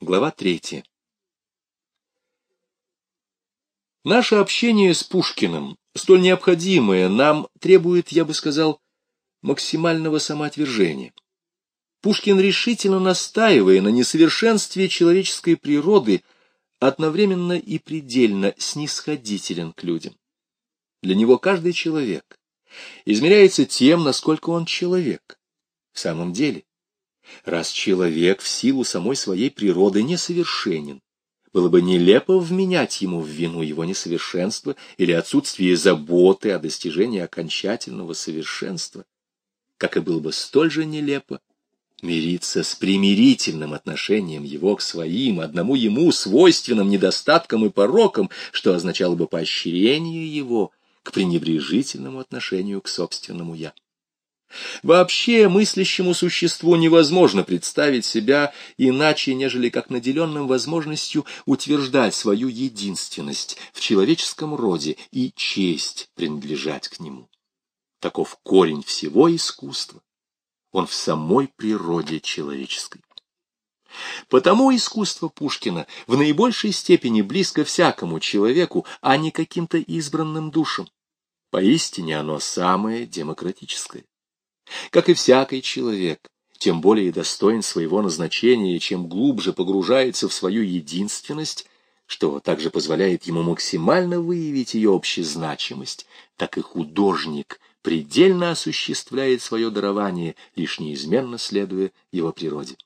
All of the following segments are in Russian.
Глава третья. Наше общение с Пушкиным, столь необходимое, нам требует, я бы сказал, максимального самоотвержения. Пушкин, решительно настаивая на несовершенстве человеческой природы, одновременно и предельно снисходителен к людям. Для него каждый человек измеряется тем, насколько он человек. В самом деле, раз человек в силу самой своей природы несовершенен, было бы нелепо вменять ему в вину его несовершенство или отсутствие заботы о достижении окончательного совершенства, как и было бы столь же нелепо мириться с примирительным отношением его к своим, одному ему свойственным недостаткам и порокам, что означало бы поощрение его к пренебрежительному отношению к собственному «я». Вообще мыслящему существу невозможно представить себя иначе, нежели как наделенным возможностью утверждать свою единственность в человеческом роде и честь принадлежать к нему. Таков корень всего искусства. Он в самой природе человеческой. Потому искусство Пушкина в наибольшей степени близко всякому человеку, а не каким-то избранным душам. Поистине оно самое демократическое. Как и всякий человек, тем более достоин своего назначения, чем глубже погружается в свою единственность, что также позволяет ему максимально выявить ее общезначимость, так и художник предельно осуществляет свое дарование, лишь неизменно следуя его природе.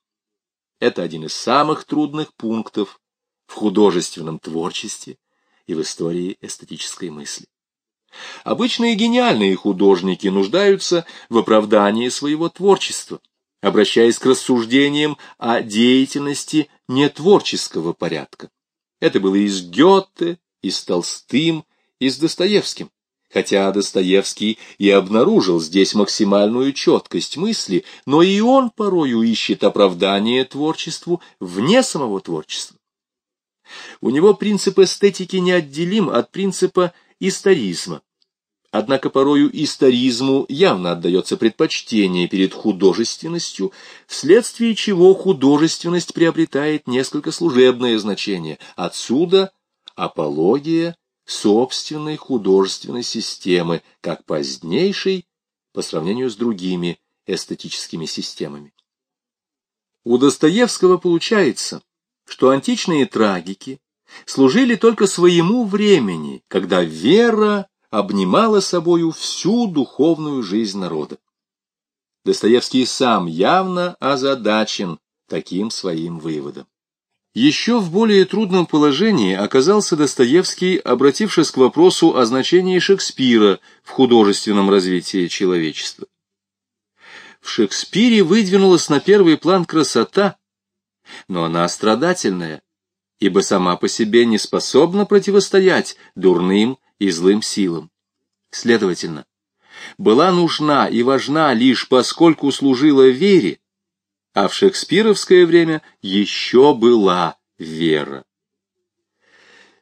Это один из самых трудных пунктов в художественном творчестве и в истории эстетической мысли. Обычные гениальные художники нуждаются в оправдании своего творчества, обращаясь к рассуждениям о деятельности нетворческого порядка. Это было и с Гёте, и с Толстым, и с Достоевским. Хотя Достоевский и обнаружил здесь максимальную четкость мысли, но и он порою ищет оправдание творчеству вне самого творчества. У него принцип эстетики неотделим от принципа историзма. Однако порою историзму явно отдается предпочтение перед художественностью, вследствие чего художественность приобретает несколько служебное значение. Отсюда апология собственной художественной системы, как позднейшей по сравнению с другими эстетическими системами. У Достоевского получается, что античные трагики служили только своему времени, когда вера обнимала собою всю духовную жизнь народа. Достоевский сам явно озадачен таким своим выводом. Еще в более трудном положении оказался Достоевский, обратившись к вопросу о значении Шекспира в художественном развитии человечества. В Шекспире выдвинулась на первый план красота, но она страдательная, ибо сама по себе не способна противостоять дурным и злым силам. Следовательно, была нужна и важна лишь поскольку служила вере, а в шекспировское время еще была вера.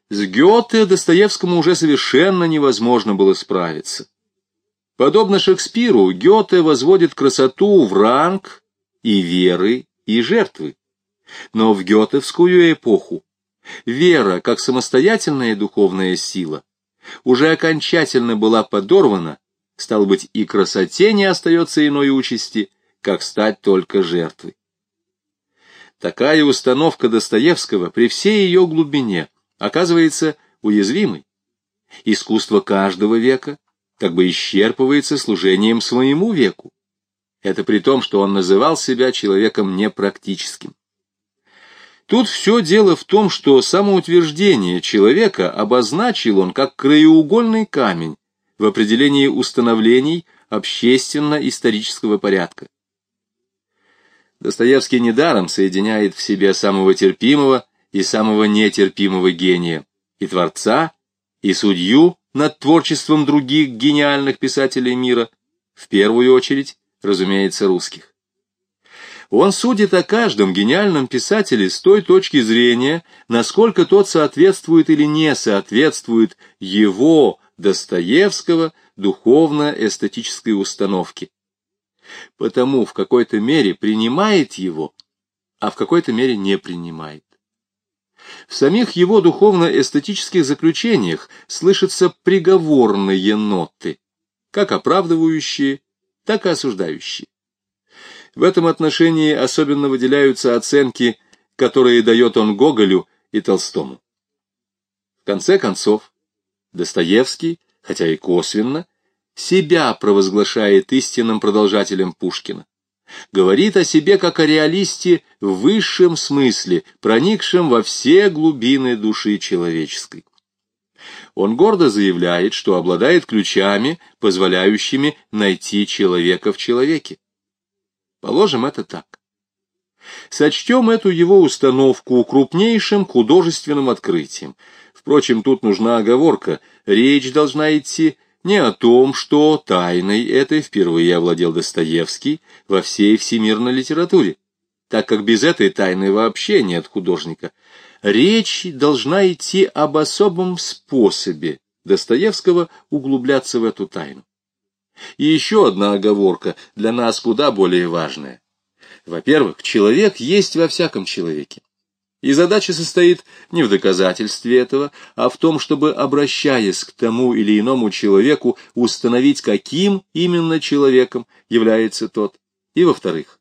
С Гёте Достоевскому уже совершенно невозможно было справиться. Подобно Шекспиру, Гёте возводит красоту в ранг и веры, и жертвы. Но в гетовскую эпоху вера, как самостоятельная духовная сила, уже окончательно была подорвана, стало быть, и красоте не остается иной участи, как стать только жертвой. Такая установка Достоевского при всей ее глубине оказывается уязвимой. Искусство каждого века как бы исчерпывается служением своему веку. Это при том, что он называл себя человеком непрактическим. Тут все дело в том, что самоутверждение человека обозначил он как краеугольный камень в определении установлений общественно-исторического порядка. Достоевский недаром соединяет в себе самого терпимого и самого нетерпимого гения, и творца, и судью над творчеством других гениальных писателей мира, в первую очередь, разумеется, русских. Он судит о каждом гениальном писателе с той точки зрения, насколько тот соответствует или не соответствует его, Достоевского, духовно-эстетической установке. Потому в какой-то мере принимает его, а в какой-то мере не принимает. В самих его духовно-эстетических заключениях слышатся приговорные ноты, как оправдывающие, так и осуждающие. В этом отношении особенно выделяются оценки, которые дает он Гоголю и Толстому. В конце концов, Достоевский, хотя и косвенно, себя провозглашает истинным продолжателем Пушкина. Говорит о себе как о реалисте в высшем смысле, проникшем во все глубины души человеческой. Он гордо заявляет, что обладает ключами, позволяющими найти человека в человеке. Положим это так. Сочтем эту его установку крупнейшим художественным открытием. Впрочем, тут нужна оговорка. Речь должна идти не о том, что тайной этой впервые овладел Достоевский во всей всемирной литературе, так как без этой тайны вообще нет художника. Речь должна идти об особом способе Достоевского углубляться в эту тайну. И еще одна оговорка, для нас куда более важная. Во-первых, человек есть во всяком человеке. И задача состоит не в доказательстве этого, а в том, чтобы, обращаясь к тому или иному человеку, установить, каким именно человеком является тот. И во-вторых,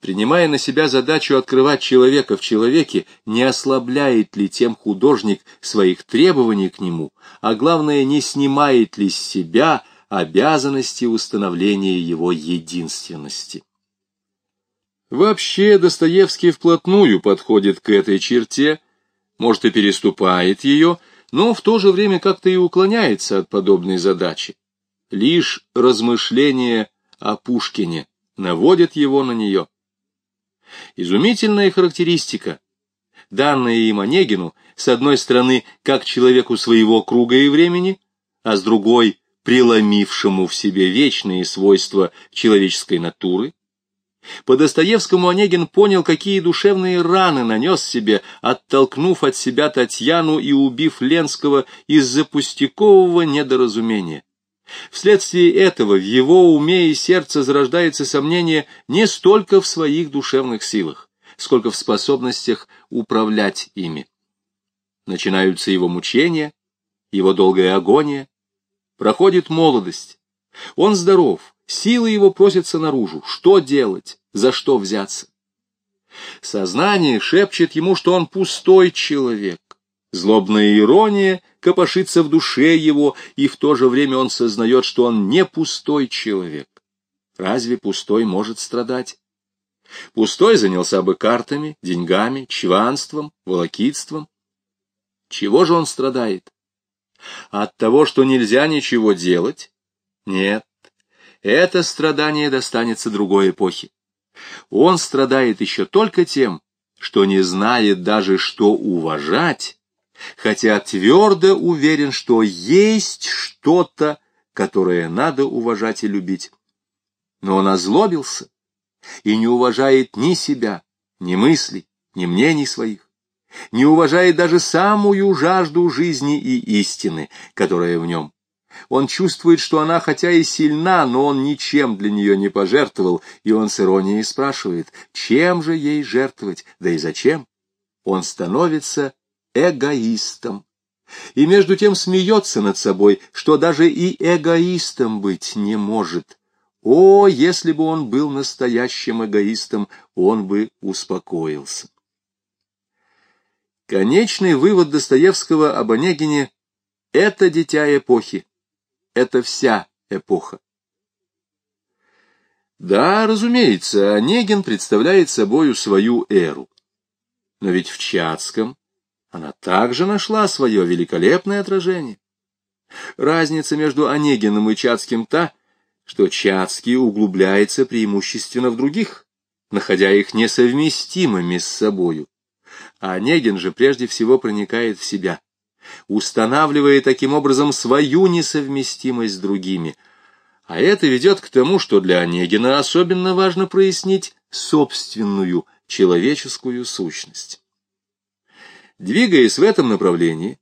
принимая на себя задачу открывать человека в человеке, не ослабляет ли тем художник своих требований к нему, а главное, не снимает ли с себя обязанности установления его единственности. Вообще Достоевский вплотную подходит к этой черте, может и переступает ее, но в то же время как-то и уклоняется от подобной задачи. Лишь размышления о Пушкине наводят его на нее. Изумительная характеристика, данная им Онегину, с одной стороны, как человеку своего круга и времени, а с другой преломившему в себе вечные свойства человеческой натуры. По Достоевскому Онегин понял, какие душевные раны нанес себе, оттолкнув от себя Татьяну и убив Ленского из-за пустякового недоразумения. Вследствие этого в его уме и сердце зарождается сомнение не столько в своих душевных силах, сколько в способностях управлять ими. Начинаются его мучения, его долгая агония, Проходит молодость. Он здоров, силы его просятся наружу. Что делать? За что взяться? Сознание шепчет ему, что он пустой человек. Злобная ирония копошится в душе его, и в то же время он сознает, что он не пустой человек. Разве пустой может страдать? Пустой занялся бы картами, деньгами, чванством, волокитством. Чего же он страдает? От того, что нельзя ничего делать? Нет, это страдание достанется другой эпохи. Он страдает еще только тем, что не знает даже, что уважать, хотя твердо уверен, что есть что-то, которое надо уважать и любить. Но он озлобился и не уважает ни себя, ни мыслей, ни мнений своих не уважает даже самую жажду жизни и истины, которая в нем. Он чувствует, что она хотя и сильна, но он ничем для нее не пожертвовал, и он с иронией спрашивает, чем же ей жертвовать, да и зачем? Он становится эгоистом. И между тем смеется над собой, что даже и эгоистом быть не может. О, если бы он был настоящим эгоистом, он бы успокоился. Конечный вывод Достоевского об Онегине — это дитя эпохи, это вся эпоха. Да, разумеется, Онегин представляет собою свою эру. Но ведь в Чацком она также нашла свое великолепное отражение. Разница между Онегиным и Чацким та, что Чацкий углубляется преимущественно в других, находя их несовместимыми с собою а Онегин же прежде всего проникает в себя, устанавливая таким образом свою несовместимость с другими. А это ведет к тому, что для Онегина особенно важно прояснить собственную человеческую сущность. Двигаясь в этом направлении,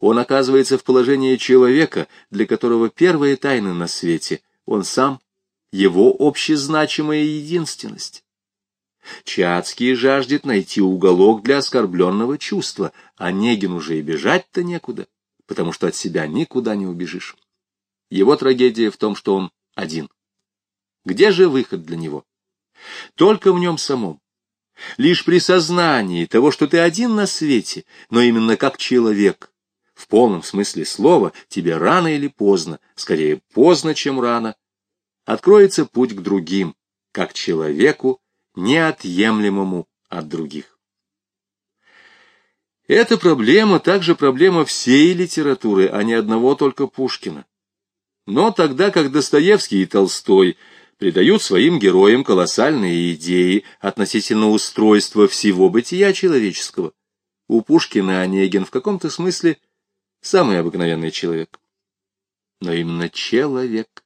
он оказывается в положении человека, для которого первая тайна на свете — он сам, его общезначимая единственность. Чацкий жаждет найти уголок для оскорбленного чувства, а Негин уже и бежать-то некуда, потому что от себя никуда не убежишь. Его трагедия в том, что он один. Где же выход для него? Только в нем самом. Лишь при сознании того, что ты один на свете, но именно как человек, в полном смысле слова, тебе рано или поздно, скорее поздно, чем рано, откроется путь к другим, как человеку, неотъемлемому от других. Эта проблема также проблема всей литературы, а не одного только Пушкина. Но тогда как Достоевский и Толстой придают своим героям колоссальные идеи относительно устройства всего бытия человеческого, у Пушкина Онегин в каком-то смысле самый обыкновенный человек. Но именно человек.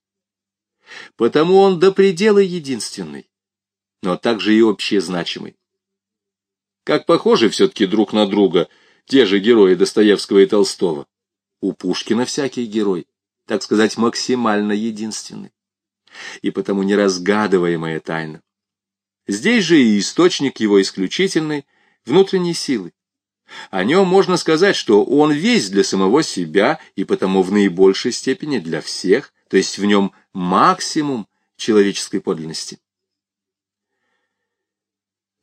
Потому он до предела единственный, но также и общезначимый. Как похожи все-таки друг на друга те же герои Достоевского и Толстого. У Пушкина всякий герой так сказать, максимально единственный, и потому неразгадываемая тайна. Здесь же и источник его исключительной внутренней силы. О нем можно сказать, что он весь для самого себя и потому в наибольшей степени для всех, то есть в нем максимум человеческой подлинности.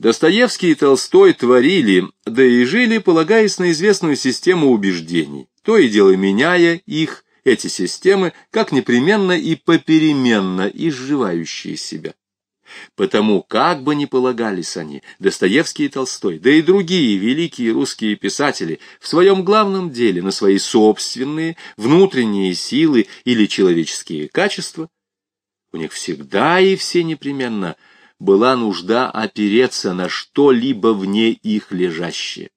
Достоевский и Толстой творили, да и жили, полагаясь на известную систему убеждений, то и дело меняя их, эти системы как непременно и попеременно изживающие себя. Потому, как бы ни полагались они, Достоевский и Толстой, да и другие великие русские писатели, в своем главном деле на свои собственные внутренние силы или человеческие качества, у них всегда и все непременно была нужда опереться на что-либо вне их лежащее,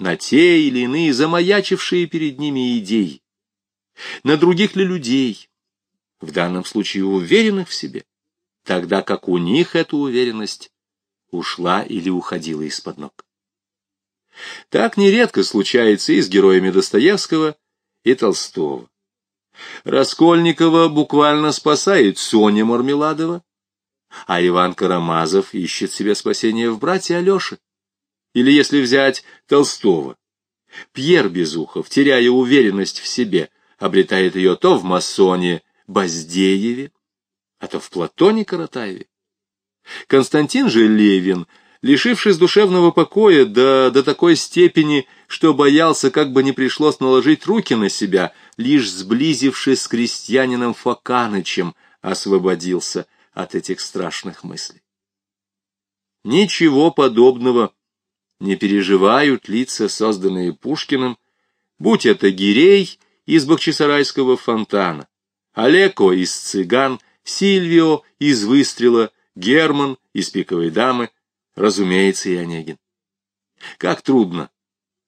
на те или иные замаячившие перед ними идеи, на других ли людей, в данном случае уверенных в себе, тогда как у них эта уверенность ушла или уходила из-под ног. Так нередко случается и с героями Достоевского и Толстого. Раскольникова буквально спасает Соня Мармеладова, а Иван Карамазов ищет себе спасение в брате Алёше. Или если взять Толстого, Пьер Безухов, теряя уверенность в себе, обретает ее то в масоне Баздееве, а то в Платоне Каратаеве. Константин же Левин, лишившись душевного покоя до, до такой степени, что боялся, как бы не пришлось наложить руки на себя, лишь сблизившись с крестьянином Фоканычем, освободился от этих страшных мыслей. Ничего подобного не переживают лица, созданные Пушкиным, будь это Гирей из Бахчисарайского фонтана, Олеко из «Цыган», Сильвио из «Выстрела», Герман из «Пиковой дамы», разумеется, и Онегин. Как трудно,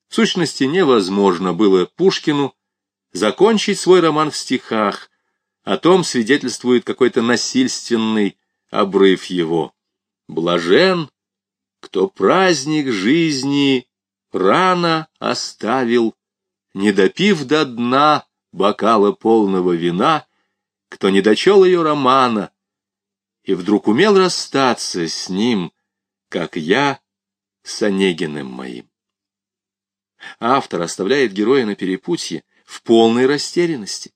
в сущности невозможно было Пушкину закончить свой роман в стихах, о том свидетельствует какой-то насильственный обрыв его. Блажен, кто праздник жизни рано оставил не допив до дна бокала полного вина, кто не дочел ее романа и вдруг умел расстаться с ним, как я с Онегиным моим. Автор оставляет героя на перепутье в полной растерянности.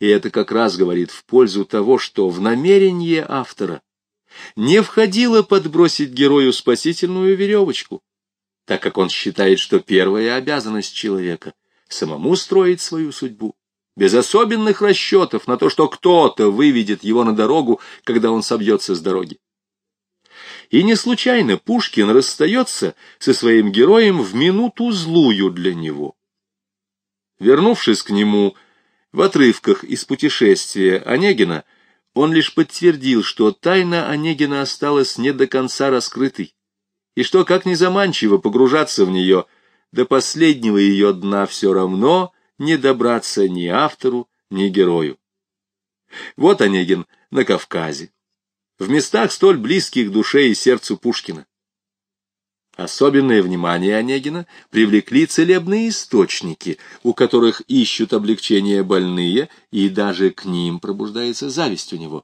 И это как раз говорит в пользу того, что в намерение автора не входило подбросить герою спасительную веревочку, так как он считает, что первая обязанность человека самому строить свою судьбу, без особенных расчетов на то, что кто-то выведет его на дорогу, когда он собьется с дороги. И не случайно Пушкин расстается со своим героем в минуту злую для него. Вернувшись к нему в отрывках из путешествия Онегина, он лишь подтвердил, что тайна Онегина осталась не до конца раскрытой, и что, как ни заманчиво погружаться в нее – до последнего ее дна все равно не добраться ни автору, ни герою. Вот Онегин на Кавказе, в местах столь близких душе и сердцу Пушкина. Особенное внимание Онегина привлекли целебные источники, у которых ищут облегчение больные, и даже к ним пробуждается зависть у него.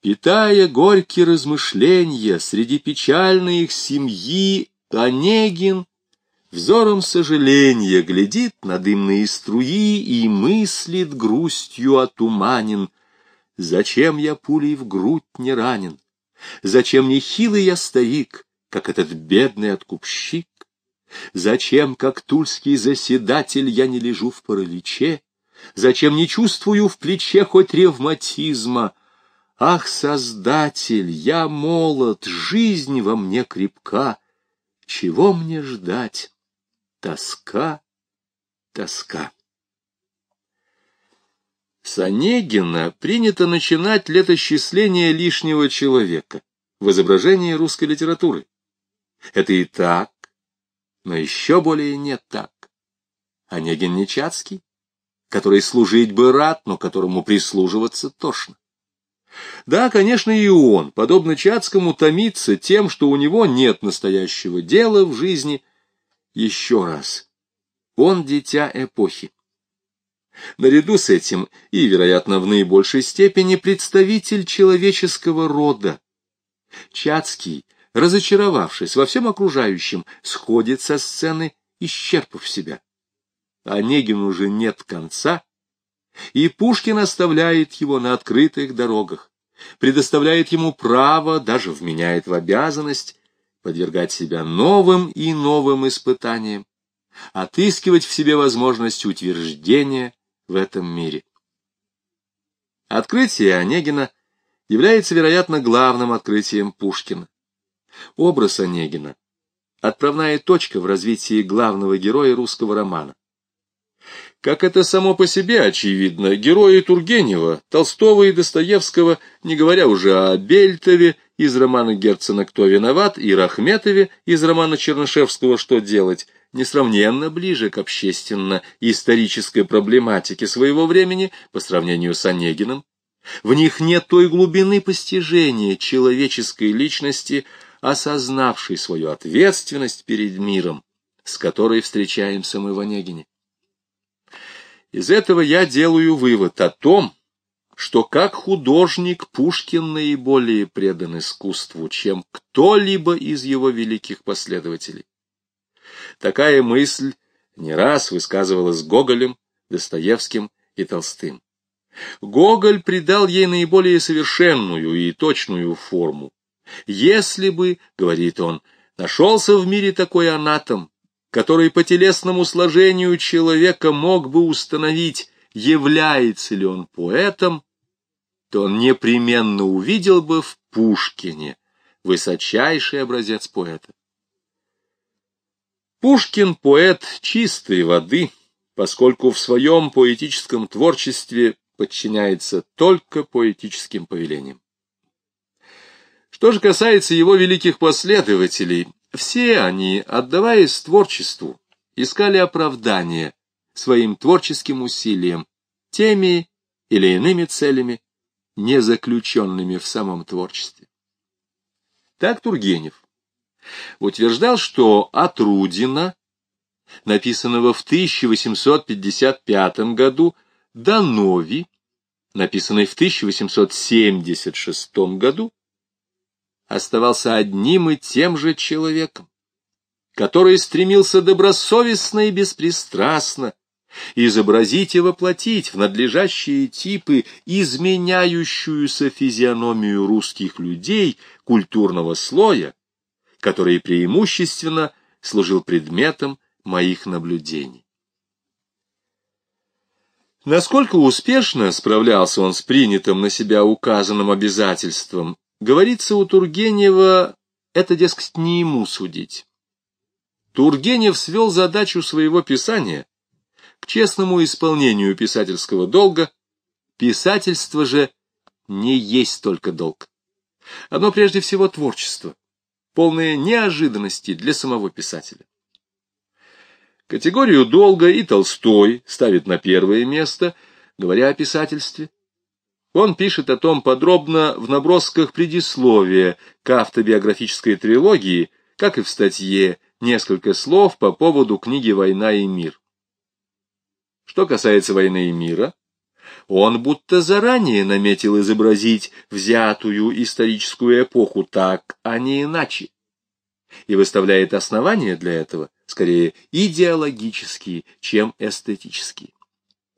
Питая горькие размышления среди печальной их семьи, Онегин взором сожаления глядит на дымные струи и мыслит грустью отуманен. Зачем я пулей в грудь не ранен? Зачем не хилый я старик, как этот бедный откупщик? Зачем, как тульский заседатель, я не лежу в параличе? Зачем не чувствую в плече хоть ревматизма? Ах, Создатель, я молод, жизнь во мне крепка. Чего мне ждать? Тоска, тоска. С Онегина принято начинать летосчисление лишнего человека в изображении русской литературы. Это и так, но еще более не так. Онегин Нечацкий, который служить бы рад, но которому прислуживаться тошно. Да, конечно, и он, подобно Чацкому, томится тем, что у него нет настоящего дела в жизни. Еще раз, он дитя эпохи. Наряду с этим и, вероятно, в наибольшей степени представитель человеческого рода. Чацкий, разочаровавшись во всем окружающем, сходит со сцены, исчерпав себя. Онегину уже нет конца, и Пушкин оставляет его на открытых дорогах, предоставляет ему право, даже вменяет в обязанность подвергать себя новым и новым испытаниям, отыскивать в себе возможность утверждения в этом мире. Открытие Онегина является, вероятно, главным открытием Пушкина. Образ Онегина — отправная точка в развитии главного героя русского романа. Как это само по себе очевидно, герои Тургенева, Толстого и Достоевского, не говоря уже о Бельтове из романа Герцена «Кто виноват» и Рахметове из романа Чернышевского «Что делать», несравненно ближе к общественно-исторической проблематике своего времени по сравнению с Онегиным. В них нет той глубины постижения человеческой личности, осознавшей свою ответственность перед миром, с которой встречаемся мы в Онегине. Из этого я делаю вывод о том, что как художник Пушкин наиболее предан искусству, чем кто-либо из его великих последователей. Такая мысль не раз высказывалась Гоголем, Достоевским и Толстым. Гоголь придал ей наиболее совершенную и точную форму. Если бы, говорит он, нашелся в мире такой анатом, который по телесному сложению человека мог бы установить, является ли он поэтом, то он непременно увидел бы в Пушкине высочайший образец поэта. Пушкин — поэт чистой воды, поскольку в своем поэтическом творчестве подчиняется только поэтическим повелениям. Что же касается его великих последователей, все они, отдаваясь творчеству, искали оправдание своим творческим усилиям, теми или иными целями, не заключенными в самом творчестве. Так Тургенев утверждал, что от Рудина, написанного в 1855 году, до Нови, написанной в 1876 году, оставался одним и тем же человеком, который стремился добросовестно и беспристрастно изобразить и воплотить в надлежащие типы изменяющуюся физиономию русских людей культурного слоя, который преимущественно служил предметом моих наблюдений. Насколько успешно справлялся он с принятым на себя указанным обязательством, Говорится у Тургенева, это, дескать, не ему судить. Тургенев свел задачу своего писания к честному исполнению писательского долга, писательство же не есть только долг. Оно прежде всего творчество, полное неожиданности для самого писателя. Категорию долга и Толстой ставит на первое место, говоря о писательстве. Он пишет о том подробно в набросках предисловия к автобиографической трилогии, как и в статье «Несколько слов по поводу книги «Война и мир». Что касается «Войны и мира», Он будто заранее наметил изобразить взятую историческую эпоху так, а не иначе, и выставляет основания для этого скорее идеологические, чем эстетические,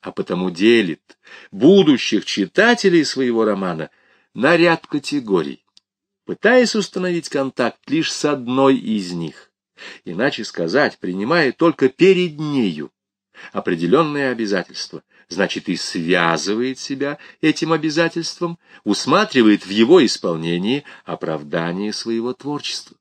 а потому делит будущих читателей своего романа на ряд категорий, пытаясь установить контакт лишь с одной из них, иначе сказать, принимая только перед нею определенные обязательства, значит и связывает себя этим обязательством, усматривает в его исполнении оправдание своего творчества.